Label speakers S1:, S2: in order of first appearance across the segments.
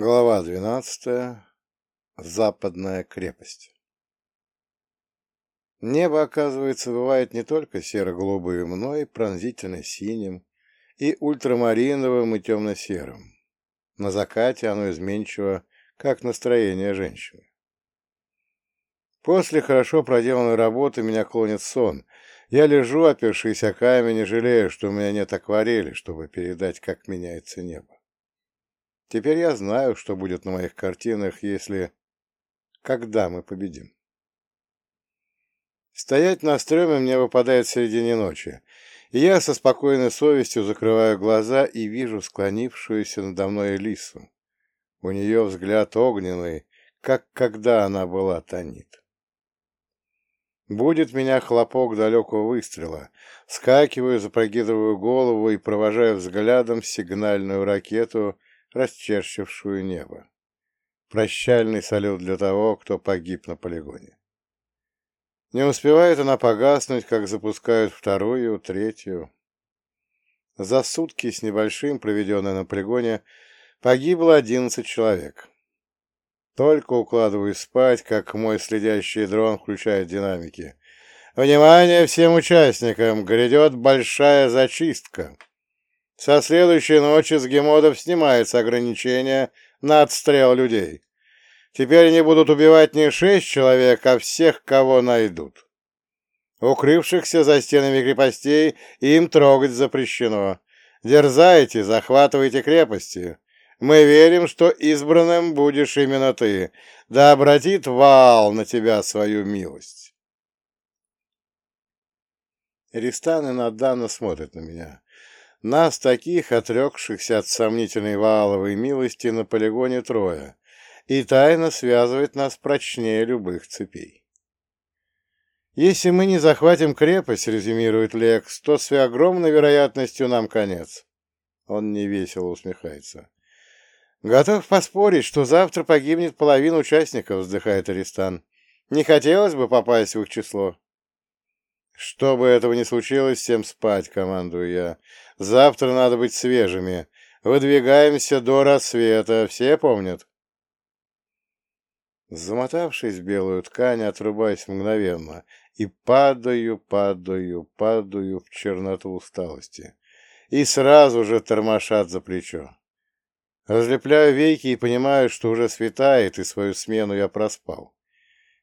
S1: Глава двенадцатая. Западная крепость. Небо, оказывается, бывает не только серо-голубым, но и пронзительно-синим, и ультрамариновым, и темно-серым. На закате оно изменчиво, как настроение женщины. После хорошо проделанной работы меня клонит сон. Я лежу, опершись о камень, и жалею, что у меня нет акварели, чтобы передать, как меняется небо. Теперь я знаю, что будет на моих картинах, если... Когда мы победим. Стоять на стреме мне выпадает в середине ночи, и я со спокойной совестью закрываю глаза и вижу склонившуюся надо мной Элису. У нее взгляд огненный, как когда она была тонит. Будет меня хлопок далекого выстрела. Скакиваю, запрогидываю голову и провожаю взглядом сигнальную ракету, расчерчившую небо. Прощальный салют для того, кто погиб на полигоне. Не успевает она погаснуть, как запускают вторую, третью. За сутки с небольшим, проведенное на полигоне, погибло одиннадцать человек. Только укладываюсь спать, как мой следящий дрон включает динамики. «Внимание всем участникам! Грядет большая зачистка!» Со следующей ночи с гемодов снимается ограничение на отстрел людей. Теперь они будут убивать не шесть человек, а всех, кого найдут. Укрывшихся за стенами крепостей им трогать запрещено. Дерзайте, захватывайте крепости. Мы верим, что избранным будешь именно ты. Да обратит вал на тебя свою милость. Ристан и Надана смотрят на меня. Нас, таких, отрекшихся от сомнительной валовой милости, на полигоне трое, и тайна связывает нас прочнее любых цепей. «Если мы не захватим крепость, — резюмирует Лекс, — то с огромной вероятностью нам конец». Он невесело усмехается. «Готов поспорить, что завтра погибнет половина участников», — вздыхает Аристан. «Не хотелось бы попасть в их число». «Чтобы этого не случилось, всем спать», — командую я. «Завтра надо быть свежими. Выдвигаемся до рассвета. Все помнят?» Замотавшись в белую ткань, отрубаюсь мгновенно и падаю, падаю, падаю в черноту усталости. И сразу же тормошат за плечо. Разлепляю веки и понимаю, что уже светает, и свою смену я проспал.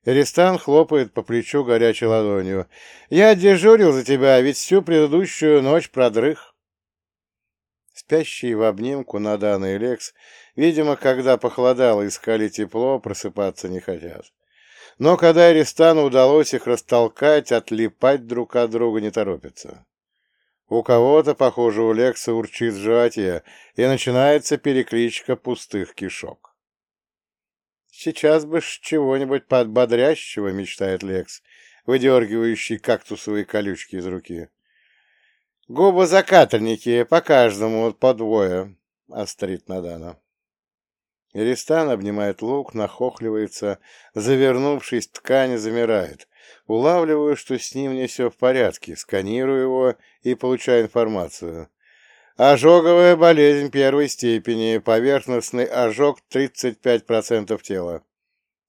S1: Эристан хлопает по плечу горячей ладонью. «Я дежурил за тебя, ведь всю предыдущую ночь продрых». Спящие в обнимку Надана и Лекс, видимо, когда похолодало, искали тепло, просыпаться не хотят. Но когда Эристану удалось их растолкать, отлипать друг от друга не торопятся. У кого-то, похоже, у Лекса урчит в и начинается перекличка пустых кишок. Сейчас бы чего-нибудь подбодрящего, мечтает Лекс, выдергивающий кактусовые колючки из руки. Губозакатальники, по каждому по двое, острит Надана. Иристан обнимает лук, нахохливается, завернувшись в ткань, замирает. Улавливаю, что с ним не все в порядке, сканирую его и получаю информацию. Ожоговая болезнь первой степени, поверхностный ожог 35% тела.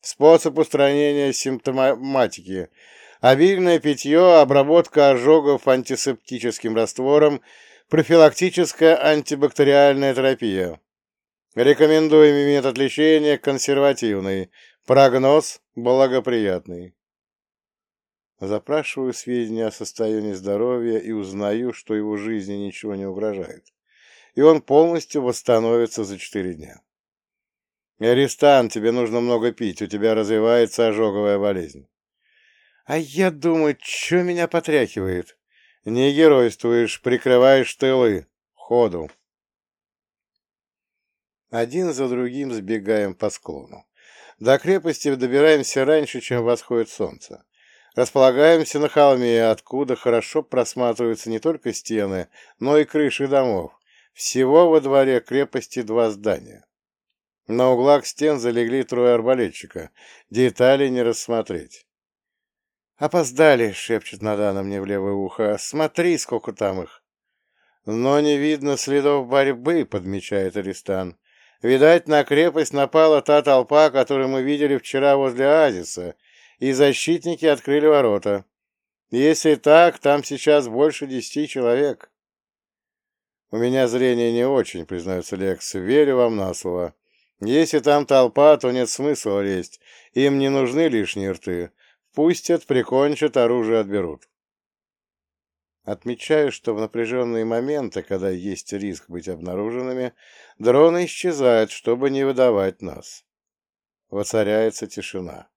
S1: Способ устранения симптоматики. Обильное питье, обработка ожогов антисептическим раствором, профилактическая антибактериальная терапия. Рекомендуемый метод лечения консервативный. Прогноз благоприятный. Запрашиваю сведения о состоянии здоровья и узнаю, что его жизни ничего не угрожает. И он полностью восстановится за четыре дня. «Аристан, тебе нужно много пить, у тебя развивается ожоговая болезнь». «А я думаю, что меня потряхивает?» «Не геройствуешь, прикрываешь тылы. Ходу». Один за другим сбегаем по склону. До крепости добираемся раньше, чем восходит солнце. Располагаемся на холме, откуда хорошо просматриваются не только стены, но и крыши домов. Всего во дворе крепости два здания. На углах стен залегли трое арбалетчика. Детали не рассмотреть. «Опоздали!» — шепчет Надана мне в левое ухо. «Смотри, сколько там их!» «Но не видно следов борьбы», — подмечает Аристан. Видать, на крепость напала та толпа, которую мы видели вчера возле Азиса, и защитники открыли ворота. Если так, там сейчас больше десяти человек. У меня зрение не очень, признается Лекс, верю вам на слово. Если там толпа, то нет смысла лезть, им не нужны лишние рты. Пустят, прикончат, оружие отберут. Отмечаю, что в напряженные моменты, когда есть риск быть обнаруженными, дроны исчезают, чтобы не выдавать нас. Воцаряется тишина.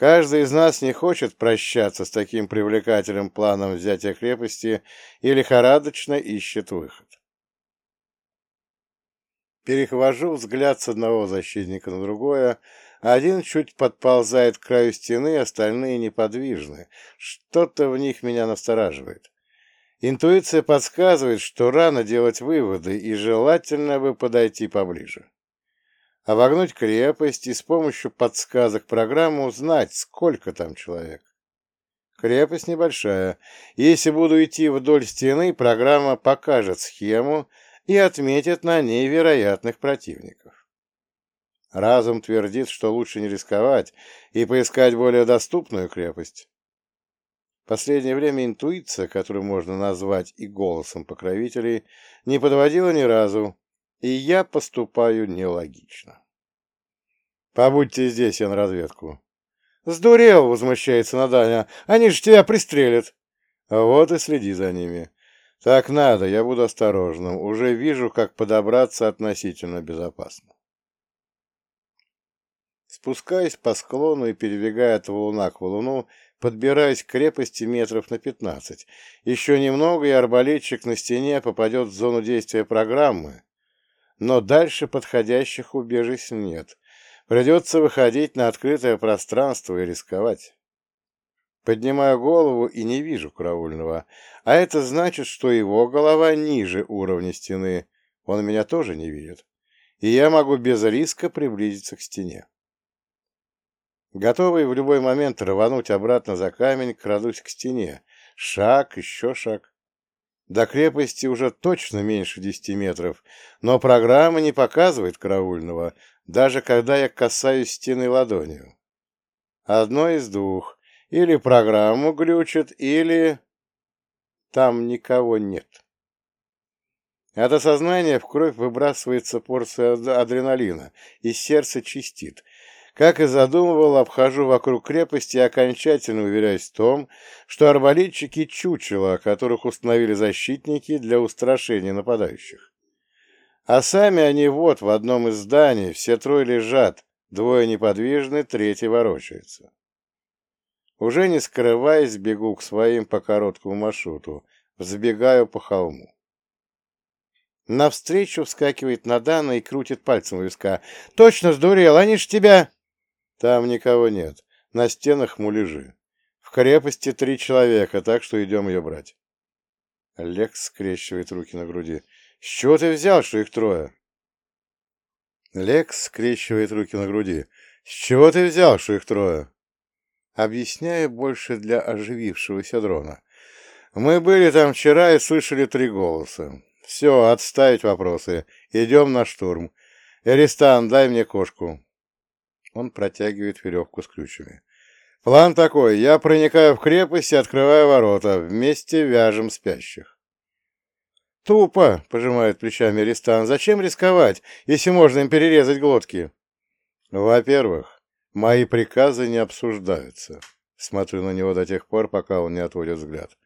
S1: Каждый из нас не хочет прощаться с таким привлекательным планом взятия крепости и лихорадочно ищет выход. Перехвожу взгляд с одного защитника на другое, один чуть подползает к краю стены, остальные неподвижны. Что-то в них меня настораживает. Интуиция подсказывает, что рано делать выводы, и желательно бы подойти поближе. Обогнуть крепость и с помощью подсказок программы узнать, сколько там человек. Крепость небольшая. Если буду идти вдоль стены, программа покажет схему и отметит на ней вероятных противников. Разум твердит, что лучше не рисковать и поискать более доступную крепость последнее время интуиция, которую можно назвать и голосом покровителей, не подводила ни разу, и я поступаю нелогично. «Побудьте здесь, я на разведку». «Сдурел!» — возмущается Наданя. «Они же тебя пристрелят!» «Вот и следи за ними. Так надо, я буду осторожным. Уже вижу, как подобраться относительно безопасно». Спускаясь по склону и перебегая от валуна к валуну, подбираясь к крепости метров на пятнадцать. Еще немного, и арбалетчик на стене попадет в зону действия программы. Но дальше подходящих убежищ нет. Придется выходить на открытое пространство и рисковать. Поднимаю голову и не вижу караульного, а это значит, что его голова ниже уровня стены. Он меня тоже не видит, и я могу без риска приблизиться к стене. Готовый в любой момент рвануть обратно за камень, крадусь к стене. Шаг, еще шаг. До крепости уже точно меньше десяти метров, но программа не показывает караульного, даже когда я касаюсь стены ладонью. Одно из двух. Или программу глючит, или... Там никого нет. От осознания в кровь выбрасывается порция адреналина, и сердце чистит. Как и задумывал, обхожу вокруг крепости и окончательно уверяюсь в том, что арбалетчики чучела, которых установили защитники для устрашения нападающих. А сами они вот в одном из зданий, все трое лежат, двое неподвижны, третий ворочается. Уже не скрываясь, бегу к своим по короткому маршруту, взбегаю по холму. Навстречу вскакивает Надана и крутит пальцем у виска. «Точно сдурел, они ж тебя...» Там никого нет. На стенах муляжи. В крепости три человека, так что идем ее брать. Лекс скрещивает руки на груди. С чего ты взял, что их трое? Лекс скрещивает руки на груди. С чего ты взял, что их трое? Объясняю больше для оживившегося дрона. Мы были там вчера и слышали три голоса. Все, отставить вопросы. Идем на штурм. Эристан, дай мне кошку. Он протягивает веревку с ключами. «План такой. Я проникаю в крепость и открываю ворота. Вместе вяжем спящих». «Тупо», — пожимает плечами Ристан. «Зачем рисковать, если можно им перерезать глотки?» «Во-первых, мои приказы не обсуждаются». Смотрю на него до тех пор, пока он не отводит взгляд.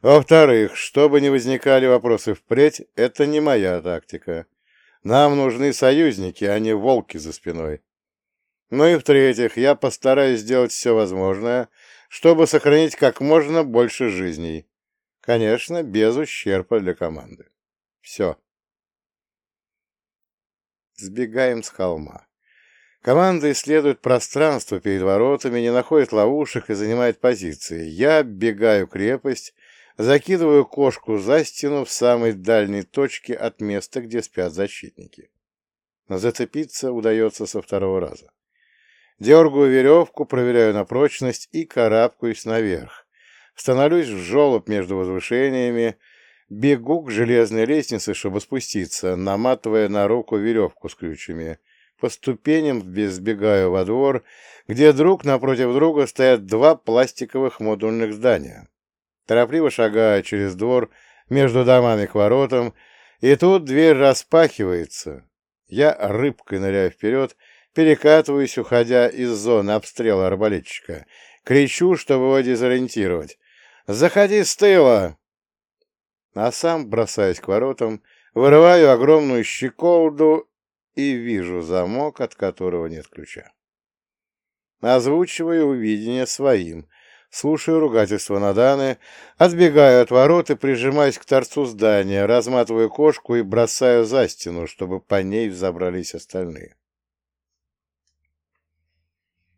S1: «Во-вторых, чтобы не возникали вопросы впредь, это не моя тактика. Нам нужны союзники, а не волки за спиной. Ну и в-третьих, я постараюсь сделать все возможное, чтобы сохранить как можно больше жизней. Конечно, без ущерба для команды. Все. Сбегаем с холма. Команда исследует пространство перед воротами, не находит ловушек и занимает позиции. Я оббегаю крепость, закидываю кошку за стену в самой дальней точке от места, где спят защитники. Но зацепиться удается со второго раза. Дергаю веревку, проверяю на прочность и карабкаюсь наверх. Становлюсь в желоб между возвышениями, Бегу к железной лестнице, чтобы спуститься, наматывая на руку веревку с ключами. По ступеням сбегаю во двор, где друг напротив друга стоят два пластиковых модульных здания. Торопливо шагаю через двор между домами к воротам, и тут дверь распахивается. Я рыбкой ныряю вперед, перекатываюсь, уходя из зоны обстрела арбалетчика. Кричу, чтобы его дезориентировать. «Заходи с тыла!» А сам бросаюсь к воротам, вырываю огромную щеколду и вижу замок, от которого нет ключа. Озвучиваю увидение своим, слушаю ругательство Наданы, отбегаю от ворот и прижимаюсь к торцу здания, разматываю кошку и бросаю за стену, чтобы по ней взобрались остальные.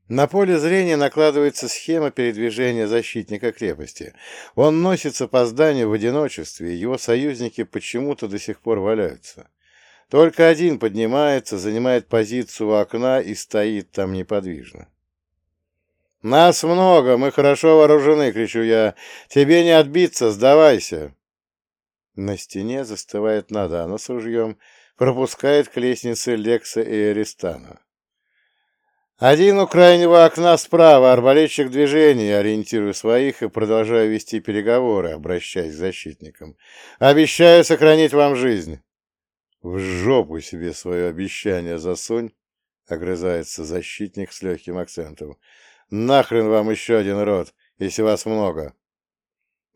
S1: На поле зрения накладывается схема передвижения защитника крепости. Он носится по зданию в одиночестве, его союзники почему-то до сих пор валяются. Только один поднимается, занимает позицию у окна и стоит там неподвижно. «Нас много, мы хорошо вооружены!» — кричу я. «Тебе не отбиться, сдавайся!» На стене застывает Надана с ружьем, пропускает к лестнице Лекса и Аристана. Один у крайнего окна справа, арбалетчик движения, ориентирую своих и продолжаю вести переговоры, обращаясь к защитникам. Обещаю сохранить вам жизнь. В жопу себе свое обещание засунь, огрызается защитник с легким акцентом. Нахрен вам еще один род, если вас много.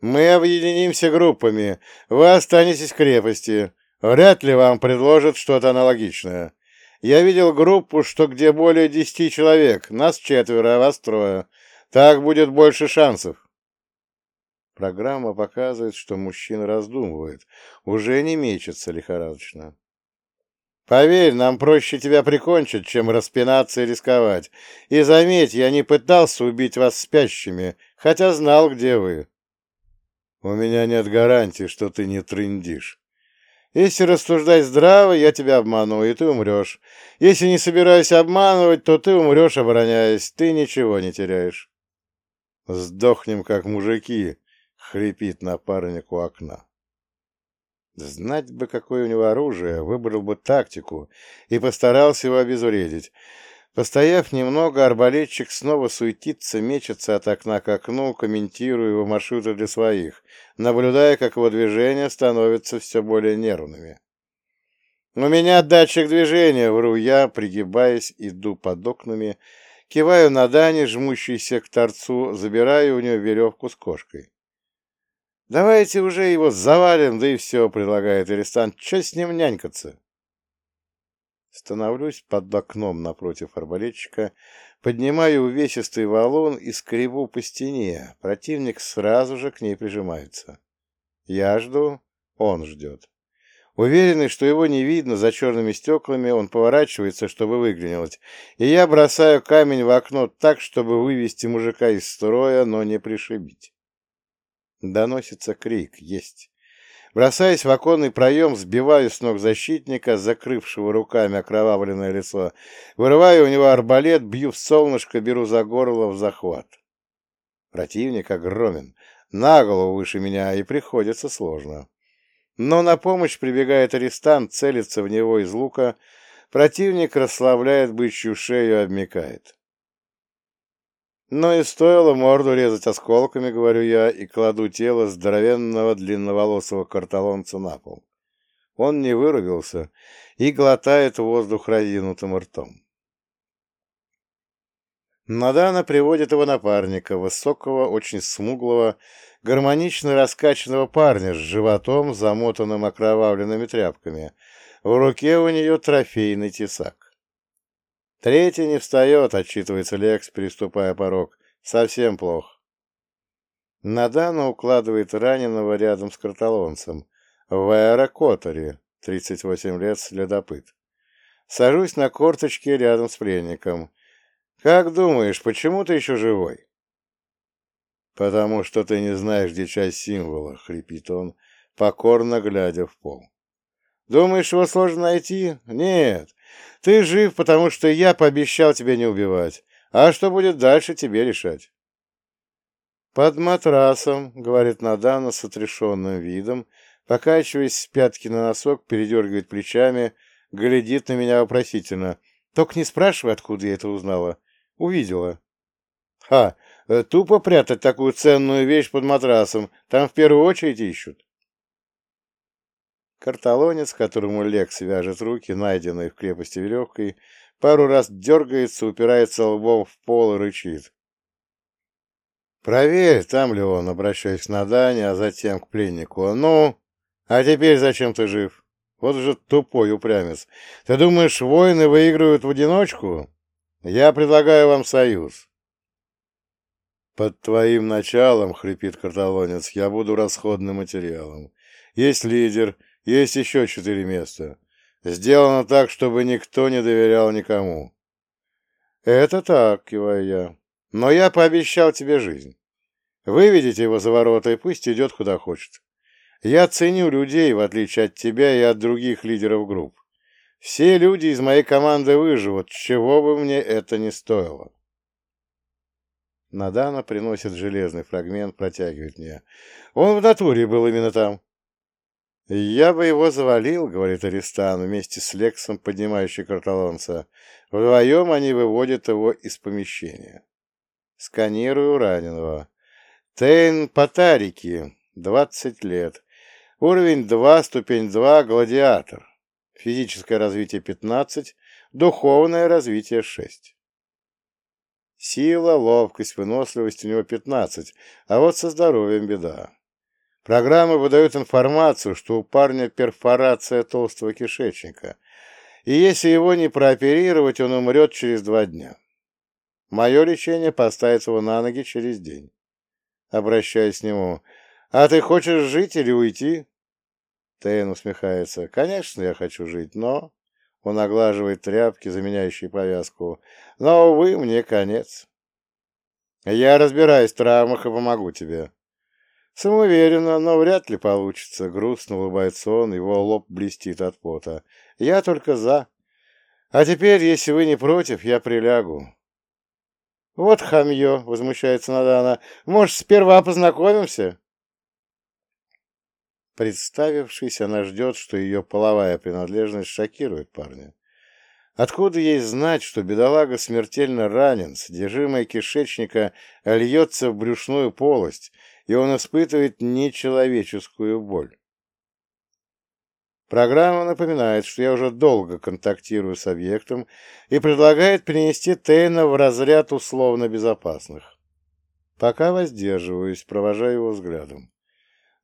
S1: Мы объединимся группами, вы останетесь в крепости. Вряд ли вам предложат что-то аналогичное. Я видел группу, что где более десяти человек, нас четверо, а вас трое. Так будет больше шансов. Программа показывает, что мужчина раздумывает, уже не мечется лихорадочно. Поверь, нам проще тебя прикончить, чем распинаться и рисковать. И заметь, я не пытался убить вас спящими, хотя знал, где вы. У меня нет гарантии, что ты не трындишь. Если рассуждать здраво, я тебя обману, и ты умрешь. Если не собираюсь обманывать, то ты умрешь, обороняясь. Ты ничего не теряешь. Сдохнем, как мужики, — хрипит напарник у окна. Знать бы, какое у него оружие, выбрал бы тактику и постарался его обезвредить. Постояв немного, арбалетчик снова суетится, мечется от окна к окну, комментируя его маршруты для своих, наблюдая, как его движения становятся все более нервными. «У меня датчик движения!» — вру я, пригибаясь, иду под окнами, киваю на Дани, жмущийся к торцу, забираю у него веревку с кошкой. «Давайте уже его завалим, да и все», — предлагает Арестант. «Че с ним нянькаться?» Становлюсь под окном напротив арбалетчика, поднимаю увесистый валун и скребу по стене. Противник сразу же к ней прижимается. Я жду, он ждет. Уверенный, что его не видно за черными стеклами, он поворачивается, чтобы выглянуть, и я бросаю камень в окно так, чтобы вывести мужика из строя, но не пришибить. Доносится крик. Есть. Бросаясь в оконный проем, сбиваю с ног защитника, закрывшего руками окровавленное лицо. Вырываю у него арбалет, бью в солнышко, беру за горло в захват. Противник огромен, на голову выше меня, и приходится сложно. Но на помощь прибегает арестант, целится в него из лука. Противник расслабляет бычью шею обмекает. Но и стоило морду резать осколками, говорю я, и кладу тело здоровенного длинноволосого карталонца на пол. Он не вырубился и глотает воздух разинутым ртом. Надана приводит его напарника, высокого, очень смуглого, гармонично раскачанного парня с животом, замотанным окровавленными тряпками. В руке у нее трофейный тесак. Третий не встает, отчитывается Лекс, переступая порог. Совсем плохо. Надана укладывает раненого рядом с карталонцем. В аэрокоторе, 38 лет, следопыт. Сажусь на корточке рядом с пленником. «Как думаешь, почему ты еще живой?» «Потому что ты не знаешь, где часть символа», — хрипит он, покорно глядя в пол. «Думаешь, его сложно найти? Нет, ты жив, потому что я пообещал тебя не убивать. А что будет дальше, тебе решать. «Под матрасом», — говорит Надана с отрешенным видом, Покачиваясь с пятки на носок, передергивает плечами, глядит на меня вопросительно. Только не спрашивай, откуда я это узнала. Увидела. Ха, э, тупо прятать такую ценную вещь под матрасом. Там в первую очередь ищут. Карталонец, которому Лекс вяжет руки, найденной в крепости веревкой, пару раз дергается, упирается лбом в пол и рычит. «Проверь, там ли он», — обращаясь на Дани, а затем к пленнику. «Ну, а теперь зачем ты жив? Вот же тупой упрямец. Ты думаешь, воины выигрывают в одиночку? Я предлагаю вам союз». «Под твоим началом, — хрипит карталонец, — я буду расходным материалом. Есть лидер, есть еще четыре места. Сделано так, чтобы никто не доверял никому». «Это так, — киваю я. Но я пообещал тебе жизнь. Выведите его за ворота и пусть идет куда хочет. Я ценю людей, в отличие от тебя и от других лидеров групп. Все люди из моей команды выживут, чего бы мне это ни стоило. Надана приносит железный фрагмент, протягивает мне. Он в натуре был именно там. «Я бы его завалил», — говорит Аристан, вместе с Лексом, поднимающий карталонца. Вдвоем они выводят его из помещения. Сканирую раненого. Тейн Патарики, 20 лет. Уровень 2, ступень 2, гладиатор. Физическое развитие 15, духовное развитие 6. Сила, ловкость, выносливость у него 15, а вот со здоровьем беда. Программы выдают информацию, что у парня перфорация толстого кишечника, и если его не прооперировать, он умрет через два дня. Мое лечение поставит его на ноги через день. Обращаясь к нему. «А ты хочешь жить или уйти?» Тейн усмехается. «Конечно, я хочу жить, но...» Он оглаживает тряпки, заменяющие повязку. «Но, увы, мне конец. Я разбираюсь в травмах и помогу тебе». Самоуверенно, но вряд ли получится. Грустно улыбается он, его лоб блестит от пота. «Я только за. А теперь, если вы не против, я прилягу. «Вот хамье!» — возмущается Надана. «Может, сперва познакомимся?» Представившись, она ждет, что ее половая принадлежность шокирует парня. Откуда ей знать, что бедолага смертельно ранен, содержимое кишечника льется в брюшную полость, и он испытывает нечеловеческую боль? Программа напоминает, что я уже долго контактирую с объектом и предлагает перенести Тейна в разряд условно безопасных. Пока воздерживаюсь, провожаю его взглядом.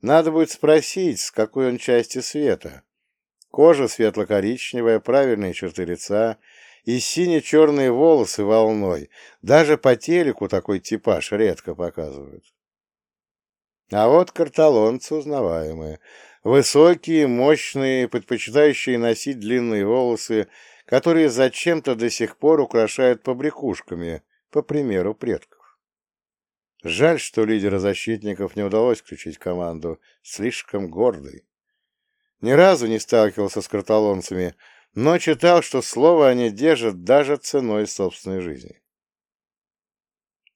S1: Надо будет спросить, с какой он части света. Кожа светло-коричневая, правильные черты лица и сине-черные волосы волной. Даже по телеку такой типаж редко показывают. А вот карталонцы узнаваемые. Высокие, мощные, предпочитающие носить длинные волосы, которые зачем-то до сих пор украшают побрякушками, по примеру предков. Жаль, что лидера защитников не удалось включить команду, слишком гордый. Ни разу не сталкивался с карталонцами, но читал, что слово они держат даже ценой собственной жизни.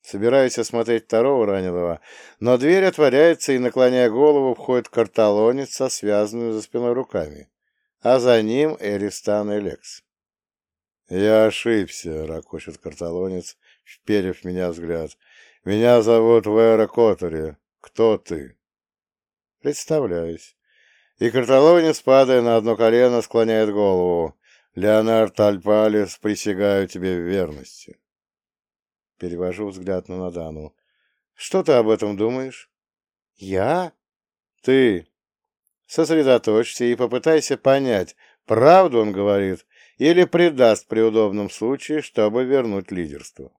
S1: Собираюсь осмотреть второго раненого, но дверь отворяется, и, наклоняя голову, входит карталонец со связанными за спиной руками, а за ним Эристан и Лекс. «Я ошибся», — ракочет карталонец, вперев меня взгляд. «Меня зовут Вера Котори. Кто ты?» Представляюсь. И карталонец, падая на одно колено, склоняет голову. «Леонард Альпалис, присягаю тебе в верности». Перевожу взгляд на Надану. «Что ты об этом думаешь?» «Я?» «Ты. Сосредоточься и попытайся понять, правду он говорит или предаст при удобном случае, чтобы вернуть лидерство».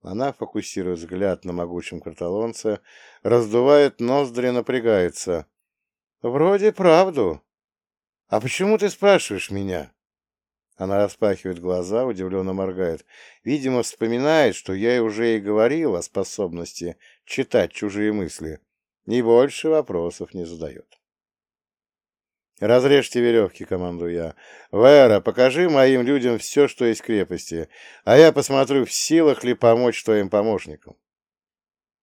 S1: Она фокусирует взгляд на могучем карталонце, раздувает ноздри, напрягается. «Вроде правду. А почему ты спрашиваешь меня?» Она распахивает глаза, удивленно моргает. Видимо, вспоминает, что я уже и говорил о способности читать чужие мысли. И больше вопросов не задает. «Разрежьте веревки», — командую я. «Вера, покажи моим людям все, что есть в крепости, а я посмотрю, в силах ли помочь твоим помощникам».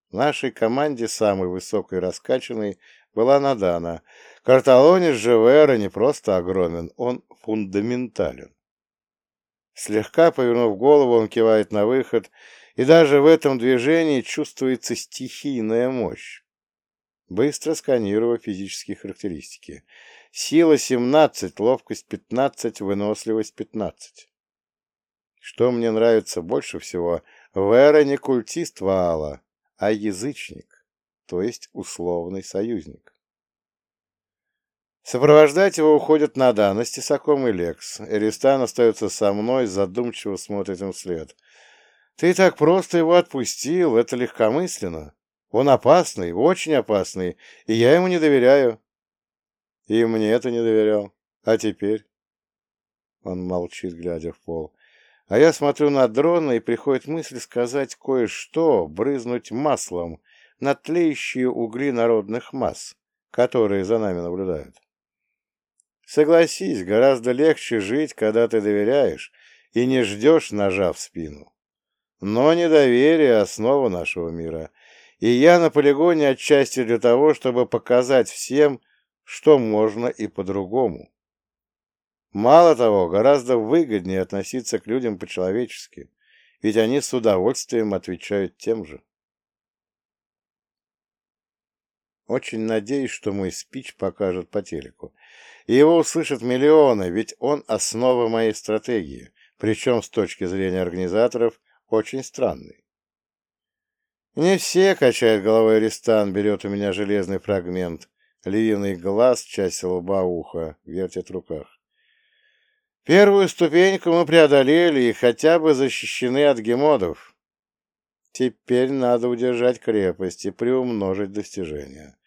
S1: В нашей команде самый высокий и раскачанный была надана. Карталонис же Вера не просто огромен, он фундаментален. Слегка повернув голову, он кивает на выход, и даже в этом движении чувствуется стихийная мощь. Быстро сканирую физические характеристики. Сила 17, ловкость 15, выносливость 15. Что мне нравится больше всего, Вера не культист Ваала, а язычник, то есть условный союзник. Сопровождать его уходят Надан, с Тесаком и Лекс. Эристан остается со мной, задумчиво смотрит им вслед. «Ты так просто его отпустил, это легкомысленно. Он опасный, очень опасный, и я ему не доверяю». «И мне это не доверял. А теперь?» Он молчит, глядя в пол. А я смотрю на дрона, и приходит мысль сказать кое-что, брызнуть маслом на тлеющие угли народных масс, которые за нами наблюдают. Согласись, гораздо легче жить, когда ты доверяешь и не ждешь ножа в спину. Но недоверие — основа нашего мира, и я на полигоне отчасти для того, чтобы показать всем, что можно и по-другому. Мало того, гораздо выгоднее относиться к людям по-человечески, ведь они с удовольствием отвечают тем же. Очень надеюсь, что мой спич покажут по телеку. И его услышат миллионы, ведь он основа моей стратегии, причем с точки зрения организаторов очень странный. Не все, качает головой Аристан, берет у меня железный фрагмент, львиный глаз, часть лба, уха, вертит в руках. Первую ступеньку мы преодолели и хотя бы защищены от гемодов. Теперь надо удержать крепость и приумножить достижения.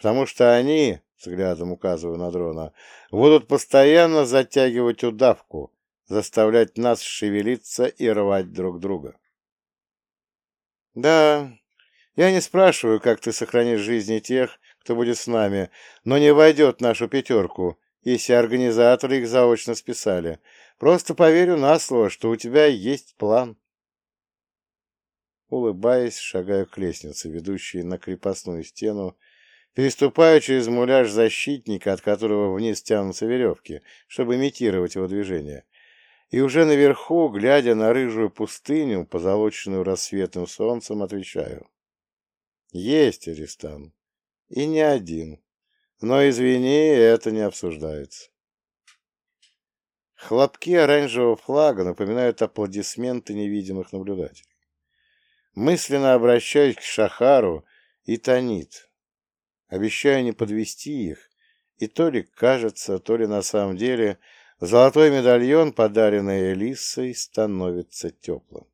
S1: Потому что они, взглядом указываю на дрона, будут постоянно затягивать удавку, заставлять нас шевелиться и рвать друг друга. Да, я не спрашиваю, как ты сохранишь жизни тех, кто будет с нами, но не войдет в нашу пятерку, если организаторы их заочно списали. Просто поверю на слово, что у тебя есть план. Улыбаясь, шагаю к лестнице, ведущей на крепостную стену, переступаю через муляж защитника, от которого вниз тянутся веревки, чтобы имитировать его движение. И уже наверху, глядя на рыжую пустыню, позолоченную рассветным солнцем, отвечаю. Есть, Аристан. И не один. Но, извини, это не обсуждается. Хлопки оранжевого флага напоминают аплодисменты невидимых наблюдателей. Мысленно обращаюсь к Шахару и Танит. Обещаю не подвести их, и то ли кажется, то ли на самом деле золотой медальон, подаренный Элиссой, становится теплым.